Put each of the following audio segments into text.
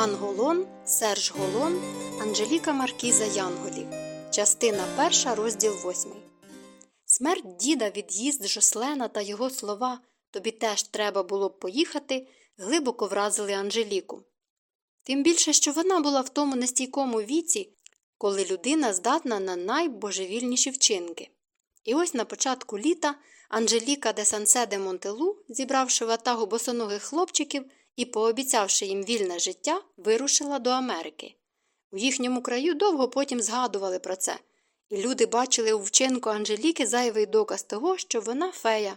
Анголон, Серж Голон, Анжеліка Маркіза Янголів. Частина перша, розділ восьмий. Смерть діда, від'їзд Жослена та його слова тобі теж треба було б поїхати, глибоко вразили Анжеліку. Тим більше, що вона була в тому нестійкому віці, коли людина здатна на найбожевільніші вчинки. І ось на початку літа Анжеліка де Сансе де Монтелу, зібравши ватагу босоногих хлопчиків і пообіцявши їм вільне життя, вирушила до Америки. У їхньому краю довго потім згадували про це, і люди бачили у вчинку Анжеліки зайвий доказ того, що вона фея.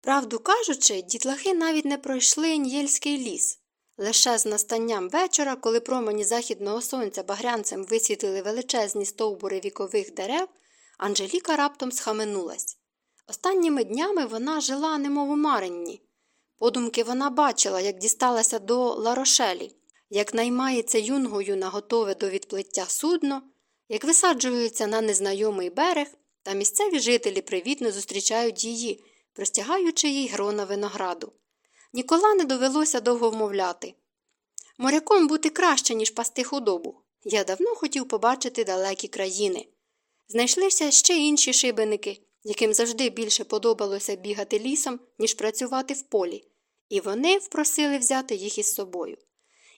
Правду кажучи, дітлахи навіть не пройшли Ньєльський ліс. Лише з настанням вечора, коли промені західного сонця багрянцем висвітлили величезні стовбури вікових дерев, Анжеліка раптом схаменулась. Останніми днями вона жила, немов у Маренні. Подумки вона бачила, як дісталася до Ларошелі, як наймається юнгою на готове до відплиття судно, як висаджується на незнайомий берег, та місцеві жителі привітно зустрічають її, простягаючи їй грона винограду. Нікола не довелося довго вмовляти. Моряком бути краще, ніж пасти худобу. Я давно хотів побачити далекі країни. Знайшлися ще інші шибеники, яким завжди більше подобалося бігати лісом, ніж працювати в полі, і вони впросили взяти їх із собою.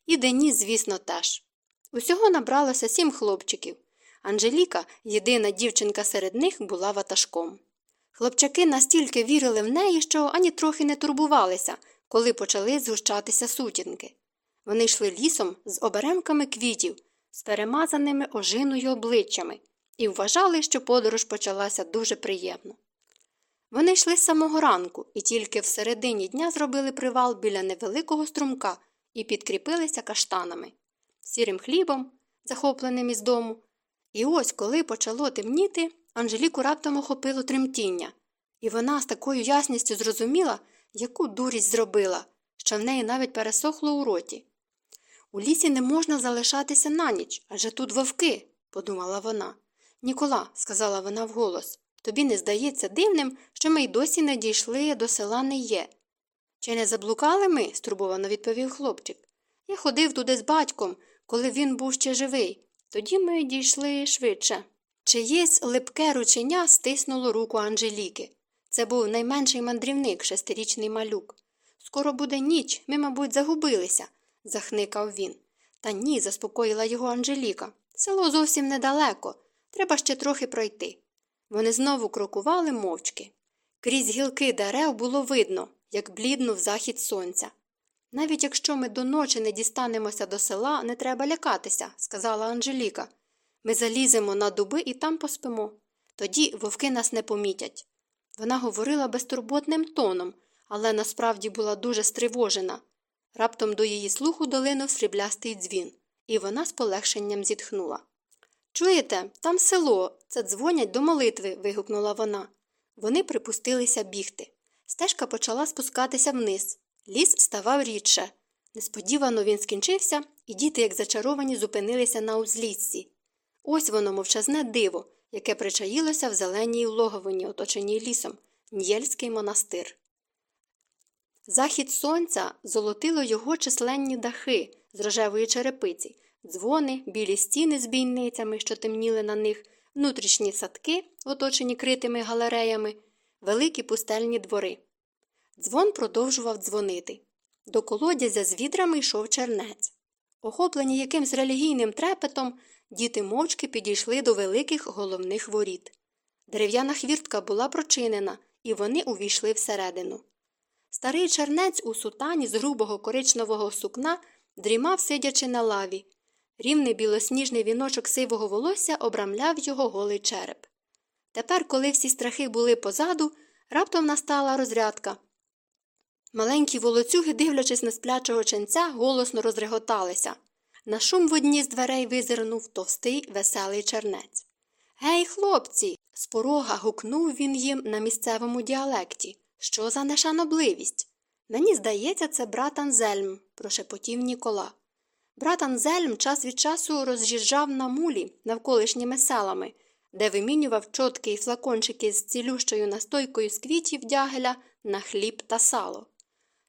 І Деніс, звісно, теж. Усього набралося сім хлопчиків. Анжеліка, єдина дівчинка серед них, була ватажком. Хлопчаки настільки вірили в неї, що ані трохи не турбувалися, коли почали згущатися сутінки. Вони йшли лісом з оберемками квітів, з перемазаними ожиною обличчями, і вважали, що подорож почалася дуже приємно. Вони йшли з самого ранку і тільки в середині дня зробили привал біля невеликого струмка і підкріпилися каштанами, сірим хлібом, захопленим із дому. І ось, коли почало темніти, Анжеліку раптом охопило тремтіння, і вона з такою ясністю зрозуміла, яку дурість зробила, що в неї навіть пересохло у роті. У лісі не можна залишатися на ніч, адже тут вовки, подумала вона. Нікола, сказала вона вголос, тобі не здається дивним, що ми й досі не дійшли до села не є. Чи не заблукали ми? стурбовано відповів хлопчик. Я ходив туди з батьком, коли він був ще живий. Тоді ми дійшли швидше. Чиєсь липке рученя стиснуло руку Анжеліки. Це був найменший мандрівник, шестирічний малюк. Скоро буде ніч, ми, мабуть, загубилися, захникав він. Та ні, заспокоїла його Анжеліка. Село зовсім недалеко. Треба ще трохи пройти. Вони знову крокували мовчки. Крізь гілки дерев було видно, як бліднув захід сонця. Навіть якщо ми до ночі не дістанемося до села, не треба лякатися, сказала Анжеліка. Ми заліземо на дуби і там поспимо. Тоді вовки нас не помітять. Вона говорила безтурботним тоном, але насправді була дуже стривожена. Раптом до її слуху долинув сріблястий дзвін, і вона з полегшенням зітхнула. Чуєте, там село, це дзвонять до молитви. вигукнула вона. Вони припустилися бігти. Стежка почала спускатися вниз. Ліс ставав рідше. Несподівано він скінчився, і діти, як зачаровані, зупинилися на узліссі. Ось воно мовчазне диво, яке причаїлося в зеленій логовині, оточеній лісом, Нєльський монастир. Захід сонця золотило його численні дахи з рожевої черепиці, дзвони, білі стіни з бійницями, що темніли на них, внутрішні садки, оточені критими галереями, великі пустельні двори. Дзвон продовжував дзвонити. До колодязя з відрами йшов чернець. Охоплені якимсь релігійним трепетом, діти мовчки підійшли до великих головних воріт. Дерев'яна хвіртка була прочинена, і вони увійшли всередину. Старий чернець у сутані з грубого коричневого сукна дрімав, сидячи на лаві. Рівний білосніжний віночок сивого волосся обрамляв його голий череп. Тепер, коли всі страхи були позаду, раптом настала розрядка. Маленькі волоцюги, дивлячись на сплячого ченця, голосно розреготалися. На шум в одній з дверей визирнув товстий веселий чернець. Гей, хлопці. з порога гукнув він їм на місцевому діалекті. Що за нешанобливість? Мені здається, це брат Анзельм, прошепотів Нікола. Брат Анзельм час від часу роз'їжджав на мулі навколишніми селами, де вимінював чотки й флакончики з цілющою настойкою з квітів дягеля на хліб та сало.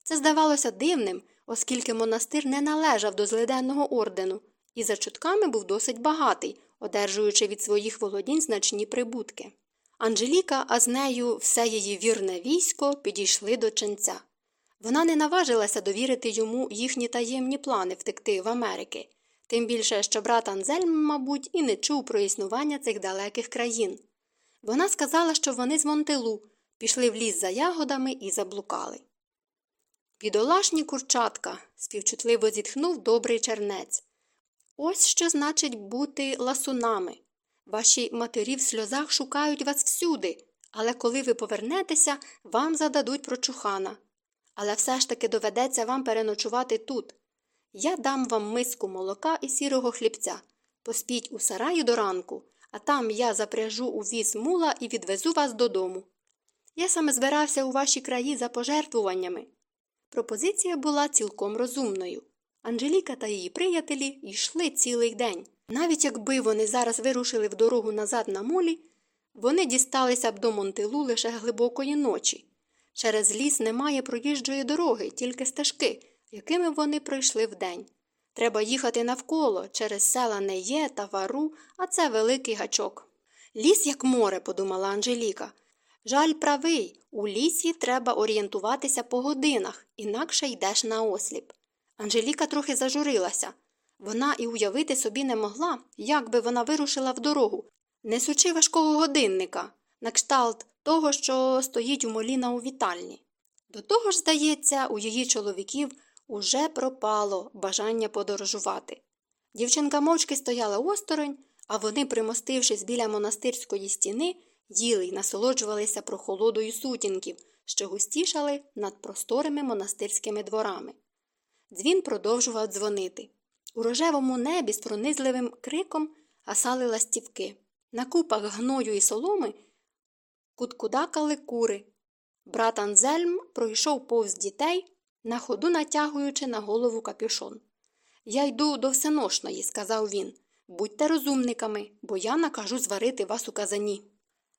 Це здавалося дивним, оскільки монастир не належав до злиденного ордену і за чутками був досить багатий, одержуючи від своїх володінь значні прибутки. Анжеліка, а з нею все її вірне військо підійшли до ченця. Вона не наважилася довірити йому їхні таємні плани втекти в Америки, тим більше, що брат Анзельм, мабуть, і не чув про існування цих далеких країн. Вона сказала, що вони з Монтелу пішли в ліс за ягодами і заблукали. Бідолашні курчатка, співчутливо зітхнув добрий чернець. Ось що значить бути ласунами. Ваші матері в сльозах шукають вас всюди, але коли ви повернетеся, вам зададуть прочухана. Але все ж таки доведеться вам переночувати тут. Я дам вам миску молока і сірого хлібця. Поспіть у сараї до ранку, а там я запряжу у віз мула і відвезу вас додому. Я саме збирався у ваші краї за пожертвуваннями. Пропозиція була цілком розумною. Анжеліка та її приятелі йшли цілий день. Навіть якби вони зараз вирушили в дорогу назад на молі, вони дісталися б до Монтилу лише глибокої ночі. Через ліс немає проїжджої дороги, тільки стежки, якими вони пройшли вдень. Треба їхати навколо через села Неє та Вару, а це великий гачок. Ліс, як море, подумала Анжеліка. Жаль правий, у лісі треба орієнтуватися по годинах, інакше йдеш на осліп. Анжеліка трохи зажурилася. Вона і уявити собі не могла, як би вона вирушила в дорогу, несучи важкого годинника, на кшталт того, що стоїть у моліна у вітальні. До того ж, здається, у її чоловіків уже пропало бажання подорожувати. Дівчинка мовчки стояла осторонь, а вони, примостившись біля монастирської стіни, їли й насолоджувалися прохолодою сутінків, що густішали над просторими монастирськими дворами. Дзвін продовжував дзвонити. У рожевому небі з пронизливим криком гасали ластівки. На купах гною і соломи куткудакали кури. Брат Анзельм пройшов повз дітей, на ходу натягуючи на голову капюшон. Я йду до всеношної, сказав він. Будьте розумниками, бо я накажу зварити вас у казані.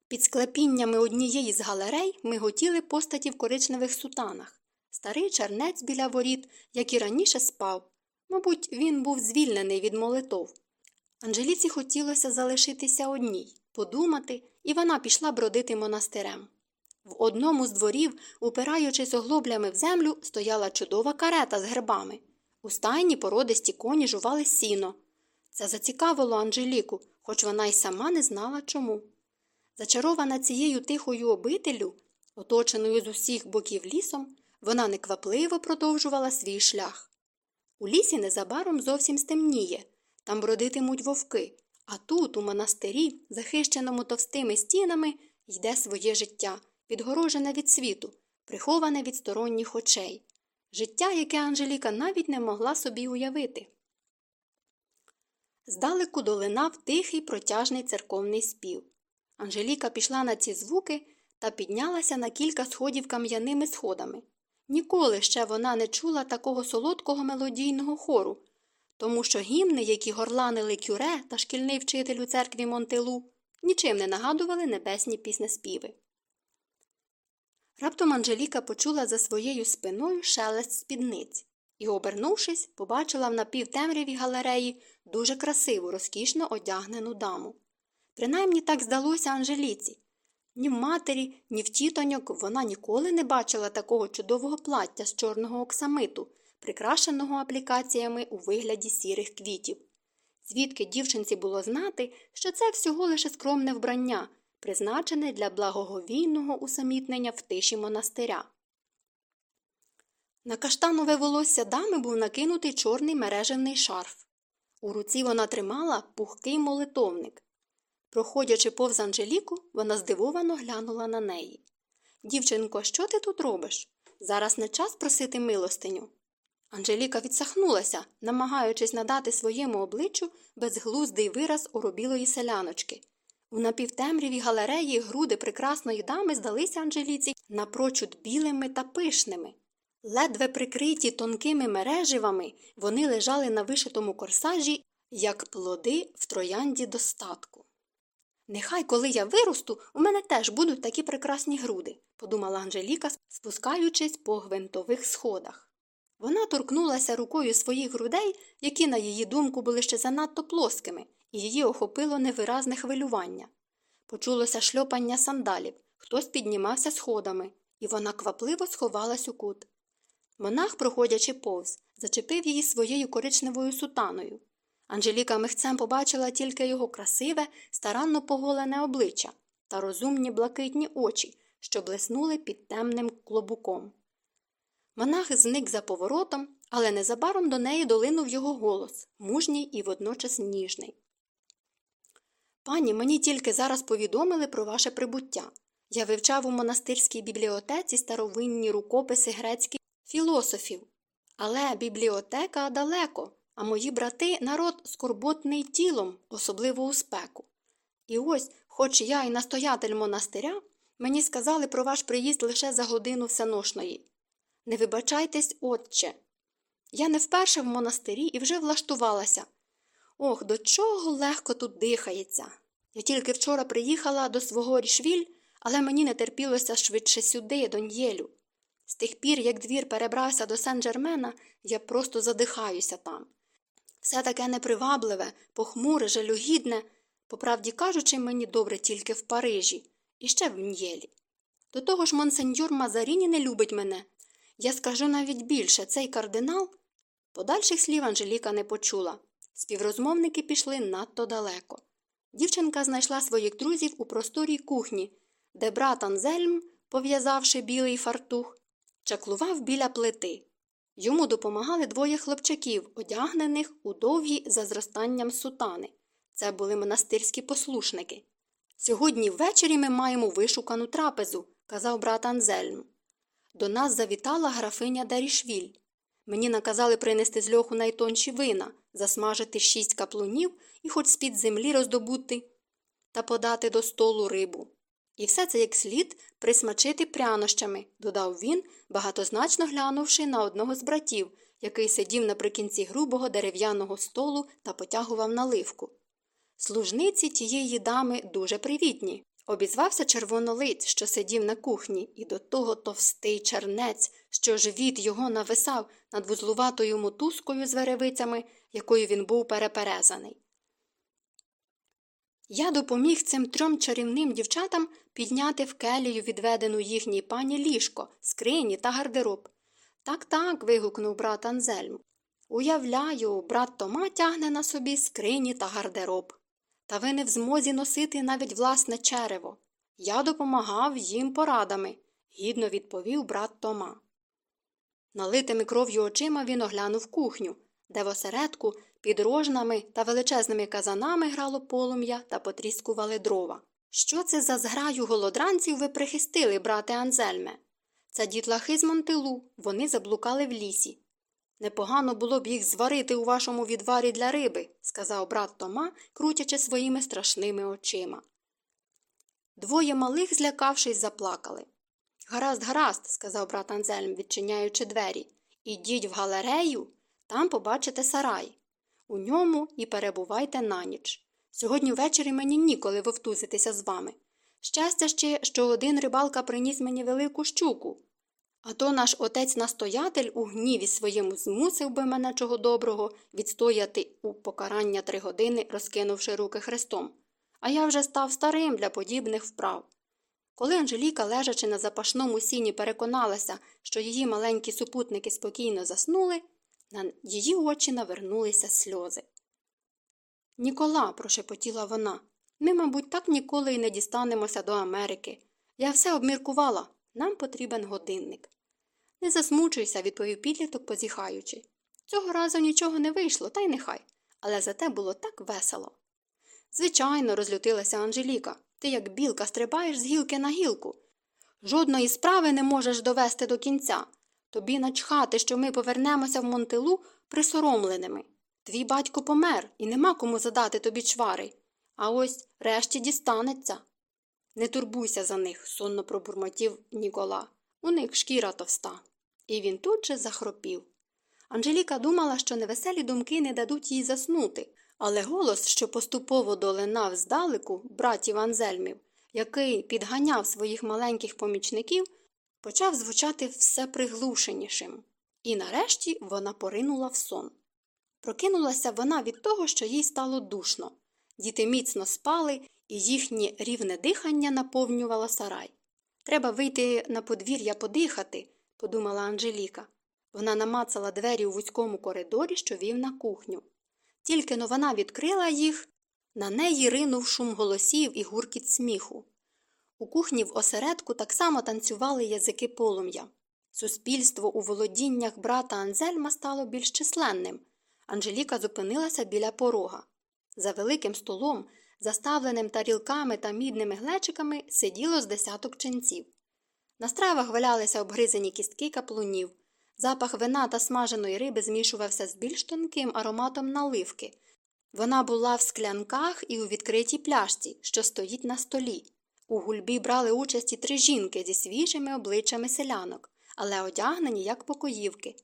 Під склепіннями однієї з галерей ми готіли постаті в коричневих сутанах. Старий чернець біля воріт, як і раніше спав. Мабуть, він був звільнений від молитов. Анжеліці хотілося залишитися одній, подумати, і вона пішла бродити монастирем. В одному з дворів, упираючись оглоблями в землю, стояла чудова карета з гербами. У стайні породисті коні жували сіно. Це зацікавило Анжеліку, хоч вона й сама не знала чому. Зачарована цією тихою обителю, оточеною з усіх боків лісом, вона неквапливо продовжувала свій шлях. У лісі незабаром зовсім стемніє, там бродитимуть вовки, а тут, у монастирі, захищеному товстими стінами, йде своє життя, відгорожене від світу, приховане від сторонніх очей, життя, яке Анжеліка навіть не могла собі уявити. Здалеку долинав тихий протяжний церковний спів. Анжеліка пішла на ці звуки та піднялася на кілька сходів кам'яними сходами. Ніколи ще вона не чула такого солодкого мелодійного хору, тому що гімни, які горланили кюре та шкільний вчитель у церкві Монтелу, нічим не нагадували небесні піснеспіви. Раптом Анжеліка почула за своєю спиною шелест спідниць і, обернувшись, побачила в напівтемряві галереї дуже красиву, розкішно одягнену даму. Принаймні так здалося Анжеліці. Ні в матері, ні в тітоньок вона ніколи не бачила такого чудового плаття з чорного оксамиту, прикрашеного аплікаціями у вигляді сірих квітів. Звідки дівчинці було знати, що це всього лише скромне вбрання, призначене для благоговійного усамітнення в тиші монастиря. На каштанове волосся дами був накинутий чорний мережевний шарф. У руці вона тримала пухкий молитовник. Проходячи повз Анжеліку, вона здивовано глянула на неї. Дівчинко, що ти тут робиш? Зараз не час просити милостиню. Анжеліка відсахнулася, намагаючись надати своєму обличчю безглуздий вираз оробілої селяночки. У напівтемряві галереї груди прекрасної дами здалися Анжеліці напрочуд білими та пишними. Ледве прикриті тонкими мереживами, вони лежали на вишитому корсажі, як плоди в троянді достатку. Нехай, коли я виросту, у мене теж будуть такі прекрасні груди, подумала Анжеліка, спускаючись по гвинтових сходах. Вона торкнулася рукою своїх грудей, які, на її думку, були ще занадто плоскими, і її охопило невиразне хвилювання. Почулося шльопання сандалів, хтось піднімався сходами, і вона квапливо сховалась у кут. Монах, проходячи повз, зачепив її своєю коричневою сутаною. Анжеліка михцем побачила тільки його красиве, старанно поголене обличчя та розумні блакитні очі, що блиснули під темним клобуком. Монах зник за поворотом, але незабаром до неї долинув його голос, мужній і водночас ніжний. Пані, мені тільки зараз повідомили про ваше прибуття. Я вивчав у монастирській бібліотеці старовинні рукописи грецьких філософів. Але бібліотека далеко, а мої брати народ скорботний тілом, особливо у спеку. І ось, хоч я і настоятель монастиря, мені сказали про ваш приїзд лише за годину всеношної. Не вибачайтесь, отче. Я не вперше в монастирі і вже влаштувалася. Ох, до чого легко тут дихається. Я тільки вчора приїхала до свого рішвіль, але мені не терпілося швидше сюди, до Ньєлю. З тих пір, як двір перебрався до Сен-Джермена, я просто задихаюся там. Все таке непривабливе, похмуре, жалюгідне, по правді кажучи, мені добре тільки в Парижі і ще в Ньєлі. До того ж, монсеньор Мазаріні не любить мене. Я скажу навіть більше, цей кардинал. Подальших слів Анжеліка не почула. Співрозмовники пішли надто далеко. Дівчинка знайшла своїх друзів у просторій кухні, де брат Анзельм, пов'язавши білий фартух, чаклував біля плити. Йому допомагали двоє хлопчаків, одягнених у довгі за зростанням сутани. Це були монастирські послушники. Сьогодні ввечері ми маємо вишукану трапезу, казав брат Анзельм. До нас завітала графиня Дарішвіль. Мені наказали принести з льоху найтонші вина, засмажити шість каплунів і хоч з-під землі роздобути та подати до столу рибу. І все це як слід присмачити прянощами, додав він, багатозначно глянувши на одного з братів, який сидів наприкінці грубого дерев'яного столу та потягував наливку. Служниці тієї дами дуже привітні. Обізвався червонолиць, що сидів на кухні, і до того товстий чернець, що живіт його нависав над вузлуватою мотузкою з веревицями, якою він був переперезаний. Я допоміг цим трьом чарівним дівчатам підняти в келію відведену їхній пані ліжко, скрині та гардероб. Так, так. вигукнув брат Анзельм. Уявляю, брат Тома тягне на собі скрині та гардероб. Та ви не в змозі носити навіть власне черево. Я допомагав їм порадами, гідно відповів брат Тома. Налитими кров'ю очима він оглянув кухню, де в осередку під рожнами та величезними казанами грало полум'я та потріскували дрова. Що це за зграю голодранців ви прихистили, брате Анзельме? Це дітлахи з Монтилу, вони заблукали в лісі. Непогано було б їх зварити у вашому відварі для риби, сказав брат Тома, крутячи своїми страшними очима. Двоє малих, злякавшись, заплакали. Гаразд, гаразд, сказав брат Анзельм, відчиняючи двері. Ідіть в галерею, там побачите сарай. У ньому і перебувайте на ніч. Сьогодні ввечері мені ніколи вовтузитися з вами. Щастя ще, що один рибалка приніс мені велику щуку. А то наш отець настоятель у гніві своєму змусив би мене чого доброго відстояти у покарання три години, розкинувши руки хрестом. А я вже став старим для подібних вправ. Коли Анжеліка, лежачи на запашному сіні, переконалася, що її маленькі супутники спокійно заснули, на її очі навернулися сльози. Нікола, прошепотіла вона, ми, мабуть, так ніколи й не дістанемося до Америки. Я все обміркувала. Нам потрібен годинник. Не засмучуйся, відповів підліток, позіхаючи. Цього разу нічого не вийшло, та й нехай, але зате було так весело. Звичайно, розлютилася Анжеліка. Ти, як білка, стрибаєш з гілки на гілку. Жодної справи не можеш довести до кінця. Тобі начхати, що ми повернемося в Монтилу присоромленими. Твій батько помер, і нема кому задати тобі чвари. А ось решті дістанеться. Не турбуйся за них, сонно пробурмотів Нікола. У них шкіра товста. І він тут же захропів. Анжеліка думала, що невеселі думки не дадуть їй заснути, але голос, що поступово долинав здалеку братів Анзельмів, який підганяв своїх маленьких помічників, почав звучати все приглушенішим. І нарешті вона поринула в сон. Прокинулася вона від того, що їй стало душно. Діти міцно спали, і їхнє рівне дихання наповнювало сарай. Треба вийти на подвір'я подихати, подумала Анжеліка. Вона намацала двері у вузькому коридорі, що вів на кухню. Тільки но вона відкрила їх, на неї ринув шум голосів і гуркіт сміху. У кухні в осередку так само танцювали язики полум'я. Суспільство у володіннях брата Анзельма стало більш численним. Анжеліка зупинилася біля порога. За великим столом, заставленим тарілками та мідними глечиками, сиділо з десяток ченців. На стравах валялися обгризані кістки каплунів. Запах вина та смаженої риби змішувався з більш тонким ароматом наливки. Вона була в склянках і у відкритій пляшці, що стоїть на столі. У гульбі брали участь і три жінки зі свіжими обличчями селянок, але одягнені, як покоївки.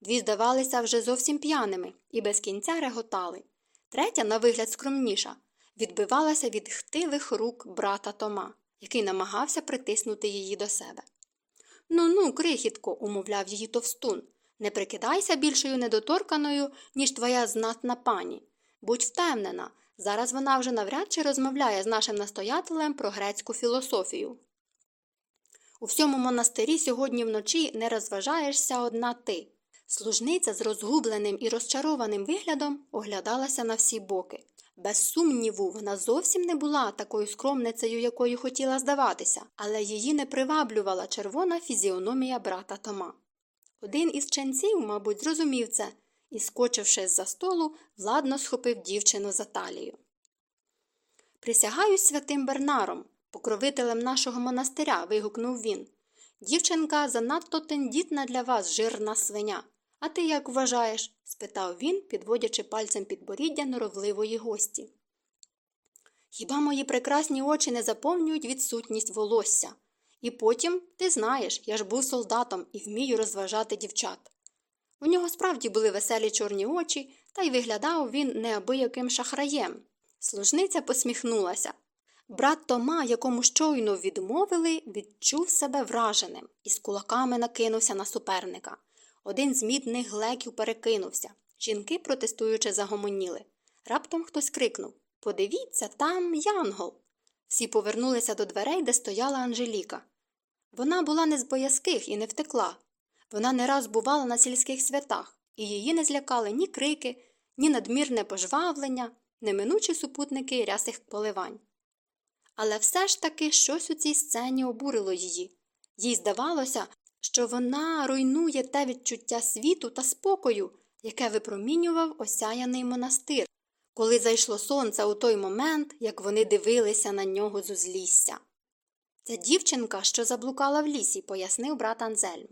Дві здавалися вже зовсім п'яними і без кінця реготали. Третя, на вигляд скромніша, відбивалася від хтивих рук брата Тома, який намагався притиснути її до себе. Ну ну, крихітко, умовляв її товстун, не прикидайся більшою недоторканою, ніж твоя знатна пані. Будь впевнена, зараз вона вже навряд чи розмовляє з нашим настоятелем про грецьку філософію. У всьому монастирі сьогодні вночі не розважаєшся одна ти. Служниця з розгубленим і розчарованим виглядом оглядалася на всі боки. Без сумніву, вона зовсім не була такою скромницею, якою хотіла здаватися, але її не приваблювала червона фізіономія брата Тома. Один із ченців, мабуть, зрозумів це і, скочивши з за столу, владно схопив дівчину за талію. Присягаюсь святим Бернаром, покровителем нашого монастиря. вигукнув він. Дівчинка занадто тендітна для вас, жирна свиня. А ти як вважаєш? спитав він, підводячи пальцем підборіддя норовливої гості. Хіба мої прекрасні очі не заповнюють відсутність волосся? І потім, ти знаєш, я ж був солдатом і вмію розважати дівчат. У нього справді були веселі чорні очі, та й виглядав він неабияким шахраєм. Служниця посміхнулася. Брат Тома, якому щойно відмовили, відчув себе враженим і з кулаками накинувся на суперника. Один з мідних глеків перекинувся. Жінки, протестуючи, загомоніли. Раптом хтось крикнув Подивіться, там Янгол. Всі повернулися до дверей, де стояла Анжеліка. Вона була не з боязких і не втекла. Вона не раз бувала на сільських святах, і її не злякали ні крики, ні надмірне пожвавлення, неминучі супутники рясих поливань. Але все ж таки щось у цій сцені обурило її. Їй здавалося, що вона руйнує те відчуття світу та спокою, яке випромінював осяяний монастир, коли зайшло сонце у той момент, як вони дивилися на нього з узлісся. Це дівчинка, що заблукала в лісі, пояснив брат Анзельм.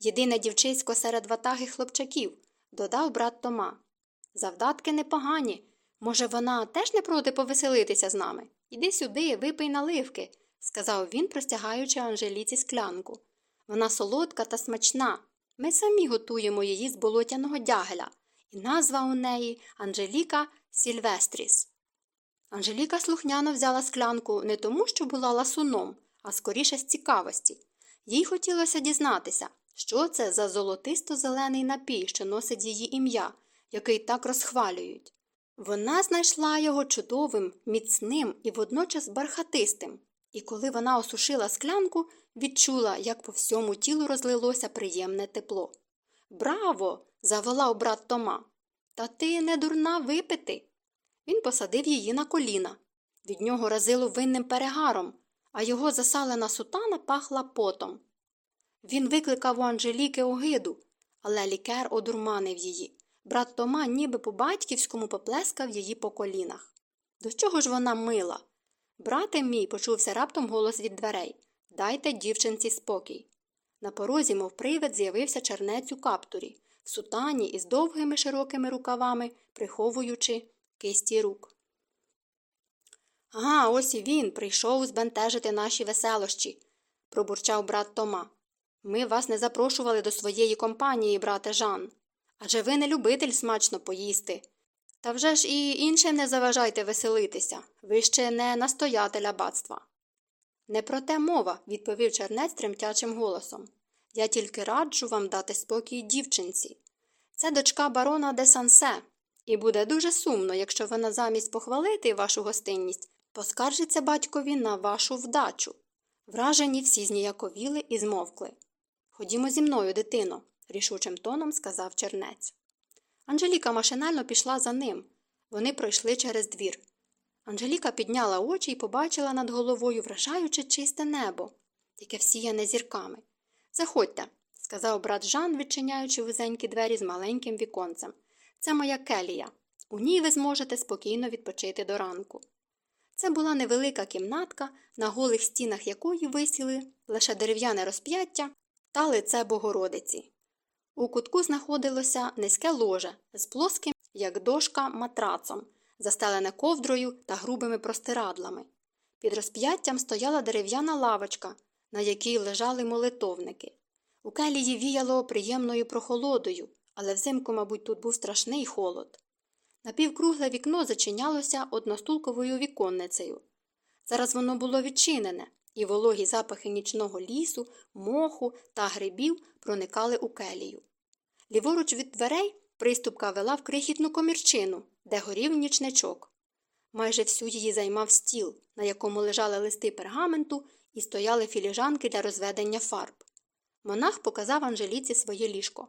Єдине дівчисько серед ватаги хлопчаків, додав брат Тома. Завдатки непогані. Може, вона теж не проти повеселитися з нами? Іди сюди, випий наливки, сказав він, простягаючи Анжеліці склянку. Вона солодка та смачна. Ми самі готуємо її з болотяного дягеля, і назва у неї Анжеліка Сільвестріс. Анжеліка слухняно взяла склянку не тому, що була ласуном, а скоріше з цікавості. Їй хотілося дізнатися, що це за золотисто зелений напій, що носить її ім'я, який так розхвалюють. Вона знайшла його чудовим, міцним і водночас бархатистим, і коли вона осушила склянку, відчула, як по всьому тілу розлилося приємне тепло. Браво! заволав брат Тома. Та ти не дурна випити. Він посадив її на коліна. Від нього разило винним перегаром, а його засалена сутана пахла потом. Він викликав у Анжеліки огиду, але лікер одурманив її. Брат Тома ніби по батьківському поплескав її по колінах. До чого ж вона мила? Брате мій, почувся раптом голос від дверей. Дайте дівчинці спокій. На порозі, мов привид, з'явився чернець у каптурі, в сутані із довгими широкими рукавами, приховуючи кисті рук. Ага, ось і він прийшов збентежити наші веселощі, пробурчав брат Тома. Ми вас не запрошували до своєї компанії, брате Жан. Адже ви не любитель смачно поїсти. Та вже ж і іншим не заважайте веселитися, ви ще не настоятеля батства. Не про те мова, відповів чернець тремтячим голосом. Я тільки раджу вам дати спокій дівчинці. Це дочка барона де Сансе, і буде дуже сумно, якщо вона замість похвалити вашу гостинність поскаржиться батькові на вашу вдачу. Вражені всі зніяковіли і змовкли. Ходімо зі мною, дитино, рішучим тоном сказав чернець. Анжеліка машинально пішла за ним. Вони пройшли через двір. Анжеліка підняла очі і побачила над головою вражаюче чисте небо, яке всіяне зірками. Заходьте, сказав брат Жан, відчиняючи вузенькі двері з маленьким віконцем. Це моя келія. У ній ви зможете спокійно відпочити до ранку. Це була невелика кімнатка, на голих стінах якої висіли лише дерев'яне розп'яття та лице Богородиці. У кутку знаходилося низьке ложе з плоским, як дошка, матрацом, застелене ковдрою та грубими простирадлами. Під розп'яттям стояла дерев'яна лавочка, на якій лежали молитовники. У келії віяло приємною прохолодою, але взимку, мабуть, тут був страшний холод. Напівкругле вікно зачинялося одностулковою віконницею. Зараз воно було відчинене, і вологі запахи нічного лісу, моху та грибів проникали у келію. Ліворуч від дверей приступка вела в крихітну комірчину, де горів нічничок. Майже всю її займав стіл, на якому лежали листи пергаменту і стояли філіжанки для розведення фарб. Монах показав Анжеліці своє ліжко.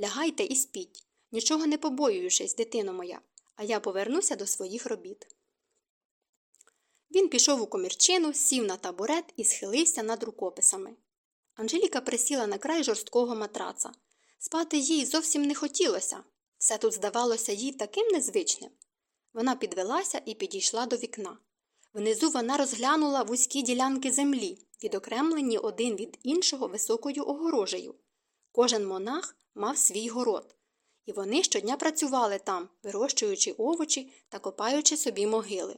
Лягайте і спіть, нічого не побоюючись, дитино моя, а я повернуся до своїх робіт. Він пішов у комірчину, сів на табурет і схилився над рукописами. Анжеліка присіла на край жорсткого матраца. Спати їй зовсім не хотілося. Все тут здавалося їй таким незвичним. Вона підвелася і підійшла до вікна. Внизу вона розглянула вузькі ділянки землі, відокремлені один від іншого високою огорожею. Кожен монах мав свій город, і вони щодня працювали там, вирощуючи овочі та копаючи собі могили.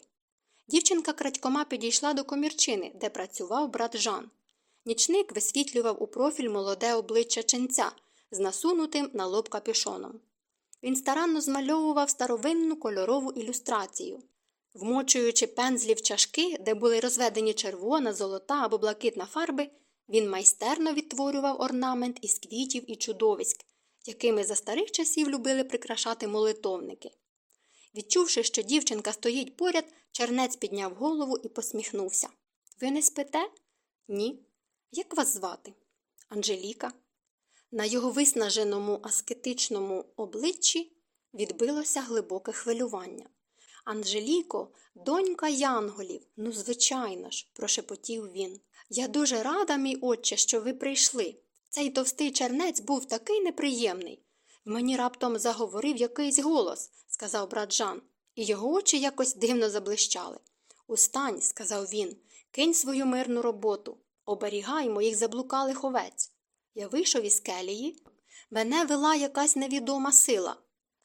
Дівчинка крадькома підійшла до комірчини, де працював брат Жан. Нічник висвітлював у профіль молоде обличчя ченця з насунутим на лоб капюшоном. Він старанно змальовував старовинну кольорову ілюстрацію. Вмочуючи пензлі в чашки, де були розведені червона, золота або блакитна фарби, він майстерно відтворював орнамент із квітів і чудовиськ, якими за старих часів любили прикрашати молитовники. Відчувши, що дівчинка стоїть поряд, чернець підняв голову і посміхнувся. Ви не спите? Ні. Як вас звати? Анжеліка. На його виснаженому аскетичному обличчі відбилося глибоке хвилювання. Анжеліко, донька Янголів, ну, звичайно ж, прошепотів він. Я дуже рада, мій отче, що ви прийшли. Цей товстий чернець був такий неприємний. Мені раптом заговорив якийсь голос, сказав брат Жан, і його очі якось дивно заблищали. Устань, сказав він, кинь свою мирну роботу, оберігай моїх заблукалих овець. Я вийшов із келії. Мене вела якась невідома сила.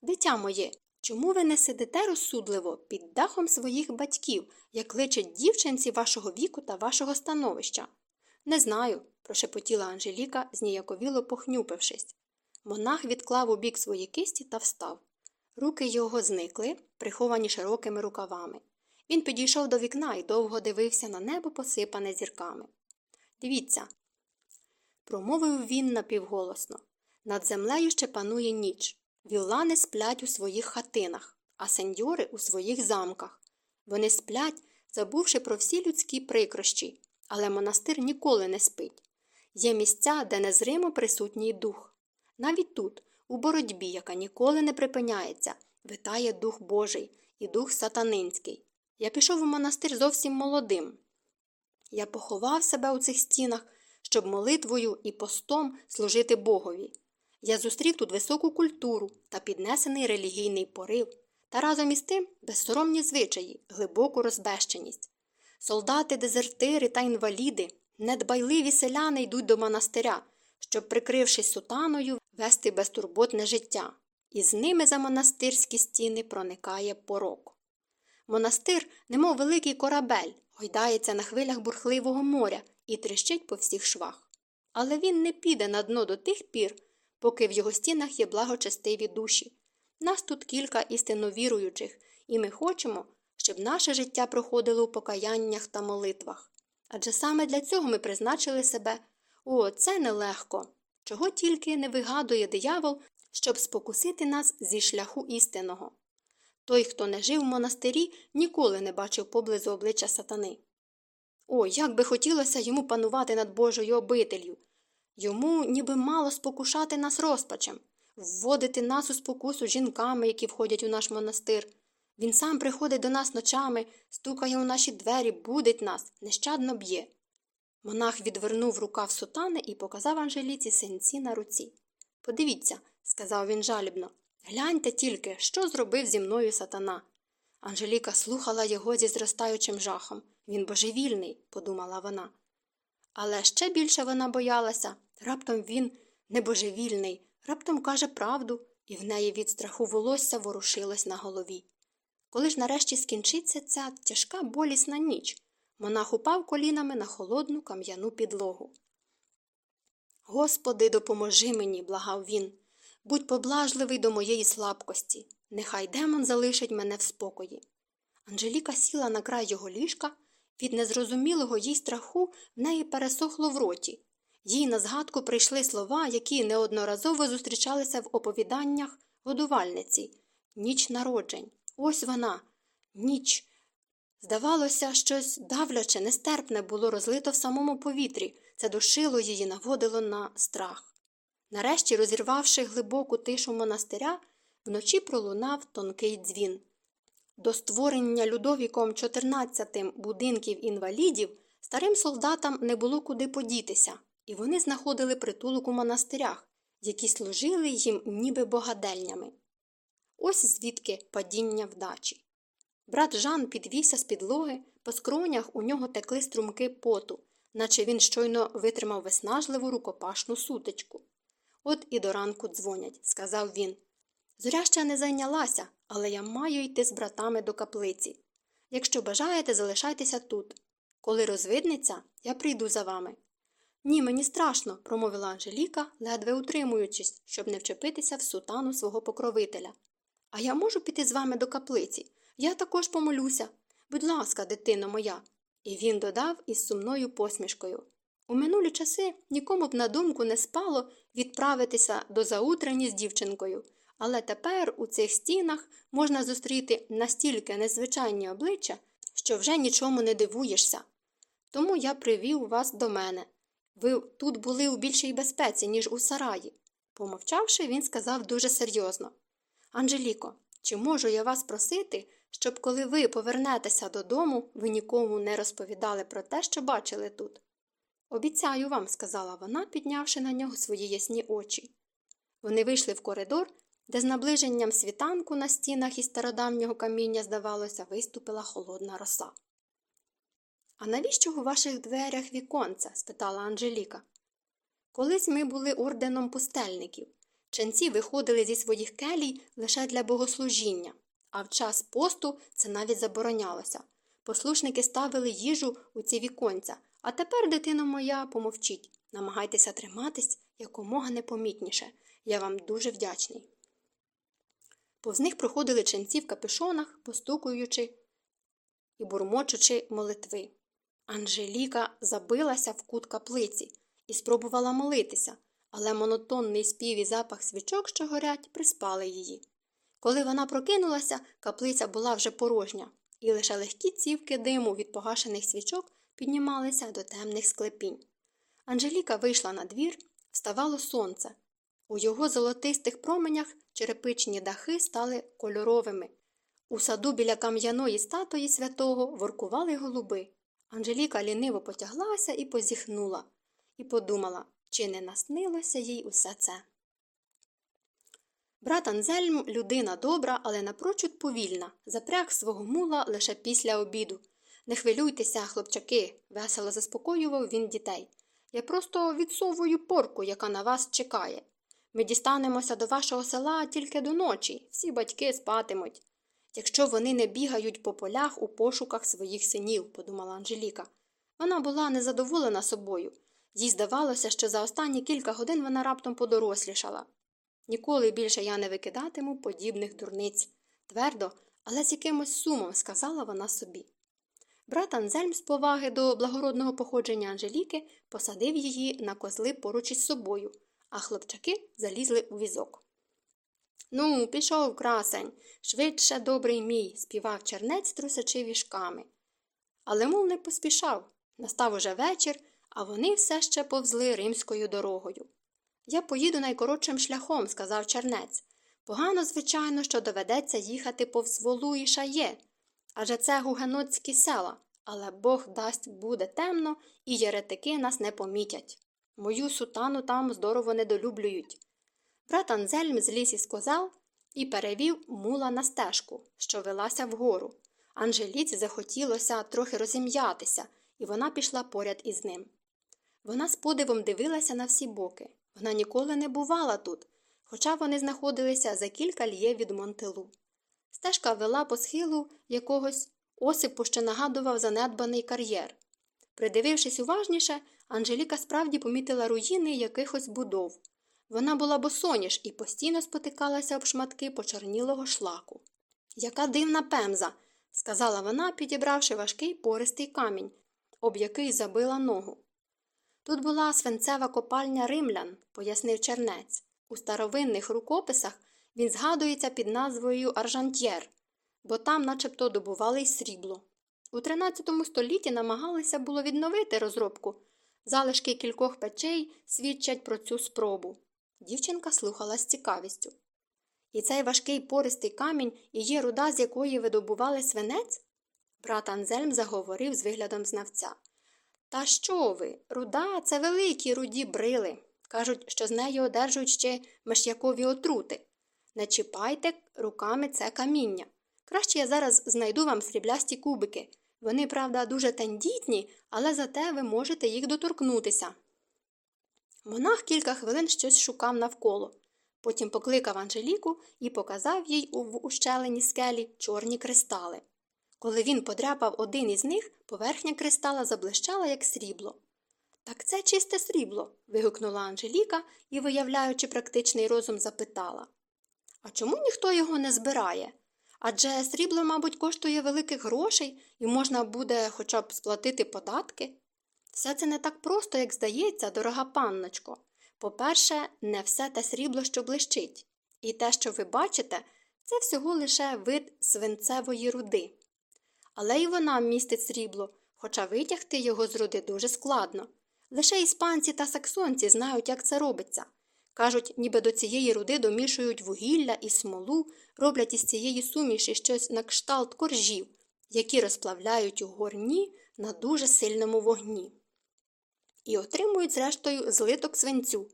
Дитя моє, чому ви не сидите розсудливо під дахом своїх батьків, як личать дівчинці вашого віку та вашого становища? Не знаю, прошепотіла Анжеліка, зніяковіло похнюпившись. Монах відклав у бік свої кисті та встав. Руки його зникли, приховані широкими рукавами. Він підійшов до вікна і довго дивився на небо, посипане зірками. Дивіться, промовив він напівголосно. Над землею ще панує ніч. Віллани сплять у своїх хатинах, а сеньори у своїх замках. Вони сплять, забувши про всі людські прикрощі, але монастир ніколи не спить. Є місця, де незримо присутній дух. Навіть тут, у боротьбі, яка ніколи не припиняється, витає дух Божий і дух сатанинський. Я пішов у монастир зовсім молодим. Я поховав себе у цих стінах, щоб молитвою і постом служити Богові. Я зустрів тут високу культуру та піднесений релігійний порив, та разом із тим безсоромні звичаї, глибоку розбещеність. Солдати, дезертири та інваліди, недбайливі селяни йдуть до монастиря, щоб, прикрившись сутаною, вести безтурботне життя, і з ними за монастирські стіни проникає порок. Монастир, немов великий корабель, гойдається на хвилях бурхливого моря і тріщить по всіх швах. Але він не піде на дно до тих пір, поки в його стінах є благочестиві душі. Нас тут кілька істинно віруючих, і ми хочемо, щоб наше життя проходило у покаяннях та молитвах. Адже саме для цього ми призначили себе О, це нелегко. Чого тільки не вигадує диявол, щоб спокусити нас зі шляху істинного. Той, хто не жив в монастирі, ніколи не бачив поблизу обличчя сатани. О, як би хотілося йому панувати над Божою обителю. Йому ніби мало спокушати нас розпачем, вводити нас у спокусу жінками, які входять у наш монастир. Він сам приходить до нас ночами, стукає у наші двері, будить нас, нещадно б'є. Монах відвернув рукав сутани і показав Анжеліці синці на руці. Подивіться, сказав він жалібно, гляньте тільки, що зробив зі мною сатана. Анжеліка слухала його зі зростаючим жахом. Він божевільний, подумала вона. Але ще більше вона боялася раптом він небожевільний, раптом каже правду, і в неї від страху волосся ворушилось на голові. Коли ж нарешті скінчиться ця тяжка болісна ніч, монах упав колінами на холодну кам'яну підлогу. Господи, допоможи мені, благав він. Будь поблажливий до моєї слабкості. Нехай демон залишить мене в спокої. Анжеліка сіла на край його ліжка, від незрозумілого їй страху в неї пересохло в роті. Їй на згадку прийшли слова, які неодноразово зустрічалися в оповіданнях годувальниці ніч народжень. Ось вона, ніч. Здавалося, щось давляче, нестерпне було розлито в самому повітрі, це душило її, наводило на страх. Нарешті, розірвавши глибоку тишу монастиря, вночі пролунав тонкий дзвін. До створення Людовіком XIV будинків інвалідів старим солдатам не було куди подітися, і вони знаходили притулок у монастирях, які служили їм ніби богадельнями. Ось звідки падіння вдачі. Брат Жан підвівся з підлоги, по скронях у нього текли струмки поту, наче він щойно витримав виснажливу рукопашну сутичку. От і до ранку дзвонять, сказав він. Зоря ще не зайнялася, але я маю йти з братами до каплиці. Якщо бажаєте, залишайтеся тут. Коли розвиднеться, я прийду за вами. Ні, мені страшно, промовила Анжеліка, ледве утримуючись, щоб не вчепитися в сутану свого покровителя. А я можу піти з вами до каплиці. Я також помолюся. Будь ласка, дитино моя. І він додав із сумною посмішкою. У минулі часи нікому б на думку не спало відправитися до заутрані з дівчинкою, але тепер у цих стінах можна зустріти настільки незвичайні обличчя, що вже нічому не дивуєшся. Тому я привів вас до мене. Ви тут були у більшій безпеці, ніж у сараї. Помовчавши, він сказав дуже серйозно Анжеліко, чи можу я вас просити, щоб коли ви повернетеся додому, ви нікому не розповідали про те, що бачили тут? Обіцяю вам, сказала вона, піднявши на нього свої ясні очі. Вони вийшли в коридор, де з наближенням світанку на стінах із стародавнього каміння, здавалося, виступила холодна роса. А навіщо у ваших дверях віконця? спитала Анжеліка. Колись ми були орденом пустельників. Ченці виходили зі своїх келій лише для богослужіння, а в час посту це навіть заборонялося. Послушники ставили їжу у ці віконця, а тепер, дитино моя, помовчіть. Намагайтеся триматись якомога непомітніше. Я вам дуже вдячний. Повз них проходили ченці в капюшонах, постукуючи і бурмочучи молитви. Анжеліка забилася в кут каплиці і спробувала молитися, але монотонний спів і запах свічок, що горять, приспали її. Коли вона прокинулася, каплиця була вже порожня, і лише легкі цівки диму від погашених свічок піднімалися до темних склепінь. Анжеліка вийшла на двір, вставало сонце. У його золотистих променях черепичні дахи стали кольоровими. У саду біля кам'яної статуї святого воркували голуби. Анжеліка ліниво потяглася і позіхнула, і подумала, чи не наснилося їй усе це. Брат Анзельм людина добра, але напрочуд повільна, запряг свого мула лише після обіду. Не хвилюйтеся, хлопчаки, весело заспокоював він дітей. Я просто відсовую порку, яка на вас чекає. Ми дістанемося до вашого села тільки до ночі, всі батьки спатимуть. Якщо вони не бігають по полях у пошуках своїх синів, подумала Анжеліка. Вона була незадоволена собою. Їй здавалося, що за останні кілька годин вона раптом подорослішала. Ніколи більше я не викидатиму подібних дурниць, твердо, але з якимось сумом сказала вона собі. Брат Анзельм з поваги до благородного походження Анжеліки посадив її на козли поруч із собою, а хлопчаки залізли у візок. Ну, пішов, красень, швидше, добрий мій, співав чернець, трусячи вішками. Але мов не поспішав. Настав уже вечір, а вони все ще повзли римською дорогою. Я поїду найкоротшим шляхом, сказав чернець. Погано, звичайно, що доведеться їхати повз волу і шає. Адже це гугенотські села, але Бог дасть буде темно, і єретики нас не помітять. Мою сутану там здорово недолюблюють. Брат Анзельм зліз із козел і перевів мула на стежку, що велася вгору. Анжеліці захотілося трохи розім'ятися, і вона пішла поряд із ним. Вона з подивом дивилася на всі боки. Вона ніколи не бувала тут, хоча вони знаходилися за кілька ліє від Монтелу. Стежка вела по схилу якогось осипу, що нагадував занедбаний кар'єр. Придивившись уважніше, Анжеліка справді помітила руїни якихось будов. Вона була босоніж і постійно спотикалася об шматки почорнілого шлаку. Яка дивна пемза, сказала вона, підібравши важкий пористий камінь, об який забила ногу. Тут була свинцева копальня римлян, пояснив чернець. У старовинних рукописах він згадується під назвою Аржантьєр, бо там начебто добували й срібло. У 13 столітті намагалися було відновити розробку. Залишки кількох печей свідчать про цю спробу. Дівчинка слухала з цікавістю. І цей важкий пористий камінь і є руда, з якої видобували свинець? Брат Анзельм заговорив з виглядом знавця. Та що ви? Руда це великі руді брили. Кажуть, що з нею одержують ще меш'якові отрути. Не чіпайте руками це каміння. Краще я зараз знайду вам сріблясті кубики. Вони, правда, дуже тендітні, але зате ви можете їх доторкнутися. Монах кілька хвилин щось шукав навколо. Потім покликав Анжеліку і показав їй у ущелині скелі чорні кристали. Коли він подряпав один із них, поверхня кристала заблищала, як срібло. Так це чисте срібло. вигукнула Анжеліка і, виявляючи практичний розум, запитала. А чому ніхто його не збирає? Адже срібло, мабуть, коштує великих грошей і можна буде хоча б сплатити податки. Все це не так просто, як здається, дорога панночко. По-перше, не все те срібло, що блищить. І те, що ви бачите, це всього лише вид свинцевої руди. Але й вона містить срібло, хоча витягти його з руди дуже складно. Лише іспанці та саксонці знають, як це робиться. Кажуть, ніби до цієї руди домішують вугілля і смолу, роблять із цієї суміші щось на кшталт коржів, які розплавляють у горні на дуже сильному вогні. І отримують, зрештою, злиток свинцю.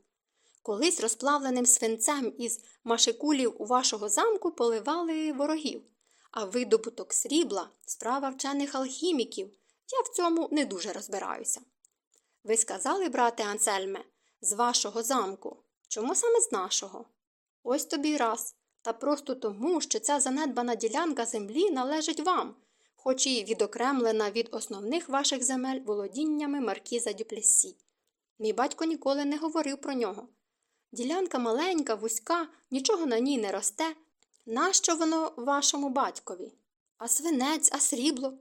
Колись розплавленим свинцем із машикулів у вашого замку поливали ворогів, а видобуток срібла справа вчених алхіміків. Я в цьому не дуже розбираюся. Ви сказали, брате Ансельме, з вашого замку. Чому саме з нашого? Ось тобі раз. Та просто тому, що ця занедбана ділянка землі належить вам, хоч і відокремлена від основних ваших земель володіннями маркіза Дюплесі. Мій батько ніколи не говорив про нього. Ділянка маленька, вузька, нічого на ній не росте. Нащо воно вашому батькові? А свинець, а срібло?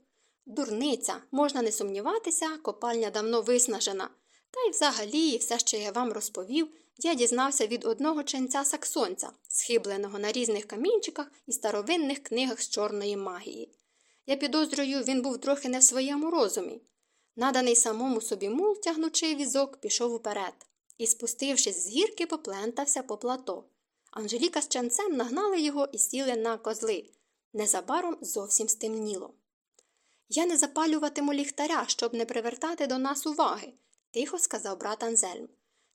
Дурниця, можна не сумніватися, копальня давно виснажена. Та й взагалі, все, що я вам розповів, я дізнався від одного ченця саксонця, схибленого на різних камінчиках і старовинних книгах з чорної магії. Я підозрюю, він був трохи не в своєму розумі. Наданий самому собі мул, тягнучи візок, пішов уперед і, спустившись з гірки, поплентався по плато. Анжеліка з ченцем нагнали його і сіли на козли. Незабаром зовсім стемніло. Я не запалюватиму ліхтаря, щоб не привертати до нас уваги, тихо сказав брат Анзельм.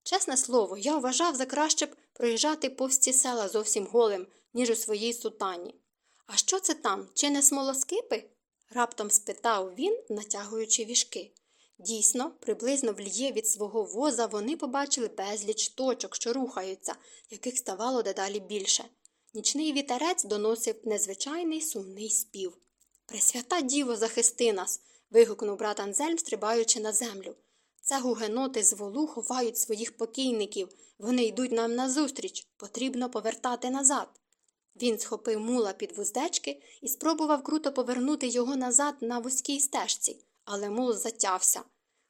Чесне слово, я вважав за краще б проїжджати повз ці села зовсім голим, ніж у своїй сутані. А що це там? Чи не смолоскипи? раптом спитав він, натягуючи вішки. Дійсно, приблизно вліє від свого воза вони побачили безліч точок, що рухаються, яких ставало дедалі більше. Нічний вітерець доносив незвичайний сумний спів. Пресвята діво, захисти нас. вигукнув брат Анзельм, стрибаючи на землю. Це гугеноти з волу ховають своїх покійників. Вони йдуть нам назустріч. Потрібно повертати назад. Він схопив мула під вуздечки і спробував круто повернути його назад на вузькій стежці, але мул затявся.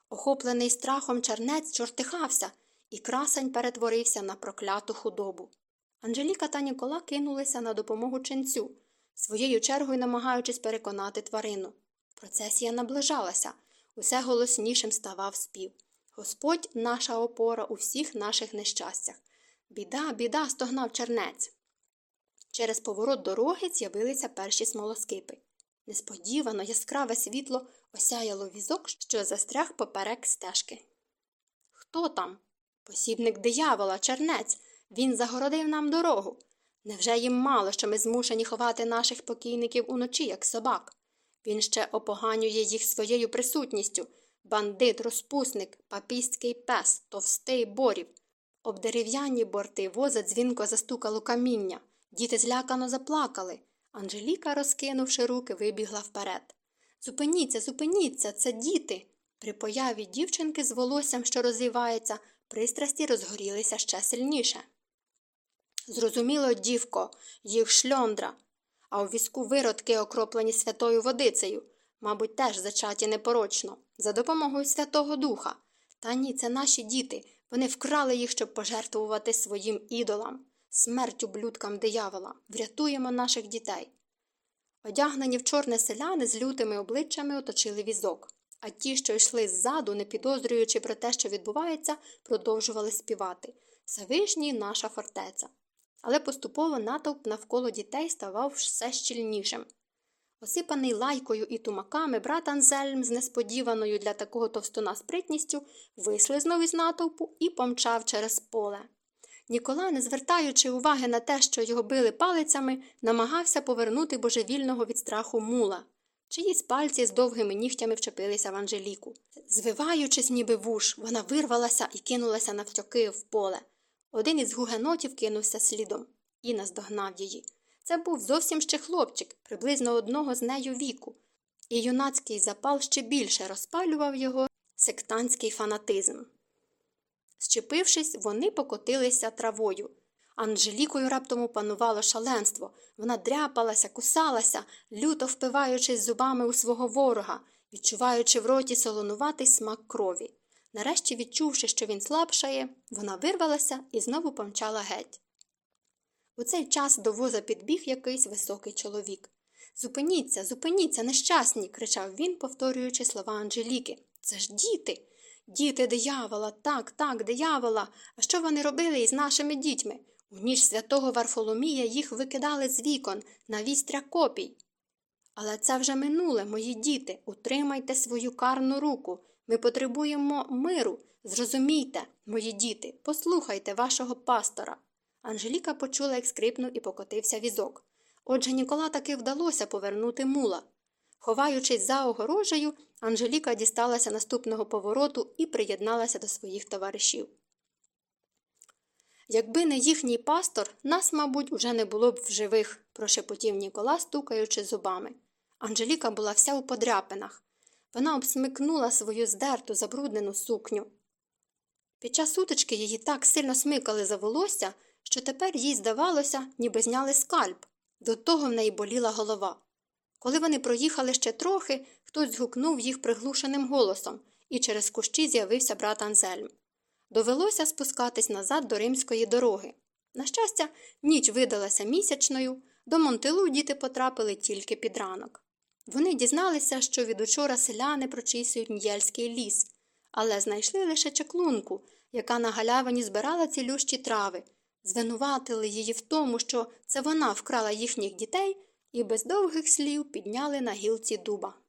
Охоплений страхом чернець чортихався, і красень перетворився на прокляту худобу. Анжеліка та Нікола кинулися на допомогу ченцю, своєю чергою намагаючись переконати тварину. Процесія наближалася, усе голоснішим ставав спів. Господь наша опора у всіх наших нещастях. Біда, біда, стогнав чернець. Через поворот дороги з'явилися перші смолоскипи. Несподівано яскраве світло осяяло візок, що застряг поперек стежки. Хто там? Посібник диявола, чернець. Він загородив нам дорогу. Невже їм мало, що ми змушені ховати наших покійників уночі, як собак? Він ще опоганює їх своєю присутністю бандит, розпусник, папістський пес, товстий борів. Об дерев'яні борти воза дзвінко застукало каміння. Діти злякано заплакали. Анжеліка, розкинувши руки, вибігла вперед. Зупиніться, зупиніться, це діти. При появі дівчинки з волоссям, що розвивається, пристрасті розгорілися ще сильніше. Зрозуміло, дівко, їх шльондра, а у візку виродки, окроплені святою водицею, мабуть, теж зачаті непорочно, за допомогою Святого Духа. Та ні, це наші діти. Вони вкрали їх, щоб пожертвувати своїм ідолам. Смерть ублюдкам диявола. Врятуємо наших дітей. Одягнені в чорне селяни з лютими обличчями оточили візок, а ті, що йшли ззаду, не підозрюючи про те, що відбувається, продовжували співати Всевишній наша фортеця. Але поступово натовп навколо дітей ставав все щільнішим. Осипаний лайкою і тумаками, брат Анзельм з несподіваною для такого товстуна спритністю вислизнув із натовпу і помчав через поле. Нікола, не звертаючи уваги на те, що його били палицями, намагався повернути божевільного від страху мула. Чиїсь пальці з довгими нігтями вчепилися в Анжеліку. Звиваючись, ніби вуш, вона вирвалася і кинулася навтьоки в поле. Один із гугенотів кинувся слідом і наздогнав її. Це був зовсім ще хлопчик, приблизно одного з нею віку, і юнацький запал ще більше розпалював його сектантський фанатизм. Щепившись, вони покотилися травою. Анжелікою раптом опанувало шаленство. Вона дряпалася, кусалася, люто впиваючись зубами у свого ворога, відчуваючи в роті солонуватий смак крові. Нарешті, відчувши, що він слабшає, вона вирвалася і знову помчала геть. У цей час до воза підбіг якийсь високий чоловік. Зупиніться, зупиніться, нещасні. кричав він, повторюючи слова Анжеліки. Це ж діти. Діти диявола, так, так, диявола. А що вони робили із нашими дітьми? У ніч святого Варфоломія їх викидали з вікон на вістря копій. Але це вже минуле, мої діти. Утримайте свою карну руку. Ми потребуємо миру. Зрозумійте, мої діти, послухайте вашого пастора. Анжеліка почула, як скрипнув і покотився візок. Отже, Нікола таки вдалося повернути мула. Ховаючись за огорожею, Анжеліка дісталася наступного повороту і приєдналася до своїх товаришів. Якби не їхній пастор, нас, мабуть, уже не було б в живих, прошепотів Нікола, стукаючи зубами. Анжеліка була вся у подряпинах. Вона обсмикнула свою здерту, забруднену сукню. Під час сутички її так сильно смикали за волосся, що тепер їй здавалося, ніби зняли скальп. До того в неї боліла голова. Коли вони проїхали ще трохи, хтось згукнув їх приглушеним голосом, і через кущі з'явився брат Анзельм. Довелося спускатись назад до римської дороги. На щастя, ніч видалася місячною, до Монтилу діти потрапили тільки під ранок. Вони дізналися, що від учора селяни прочісують Ньєльський ліс, але знайшли лише чаклунку, яка на галявині збирала цілющі трави, звинуватили її в тому, що це вона вкрала їхніх дітей і без довгих слів підняли на гілці дуба.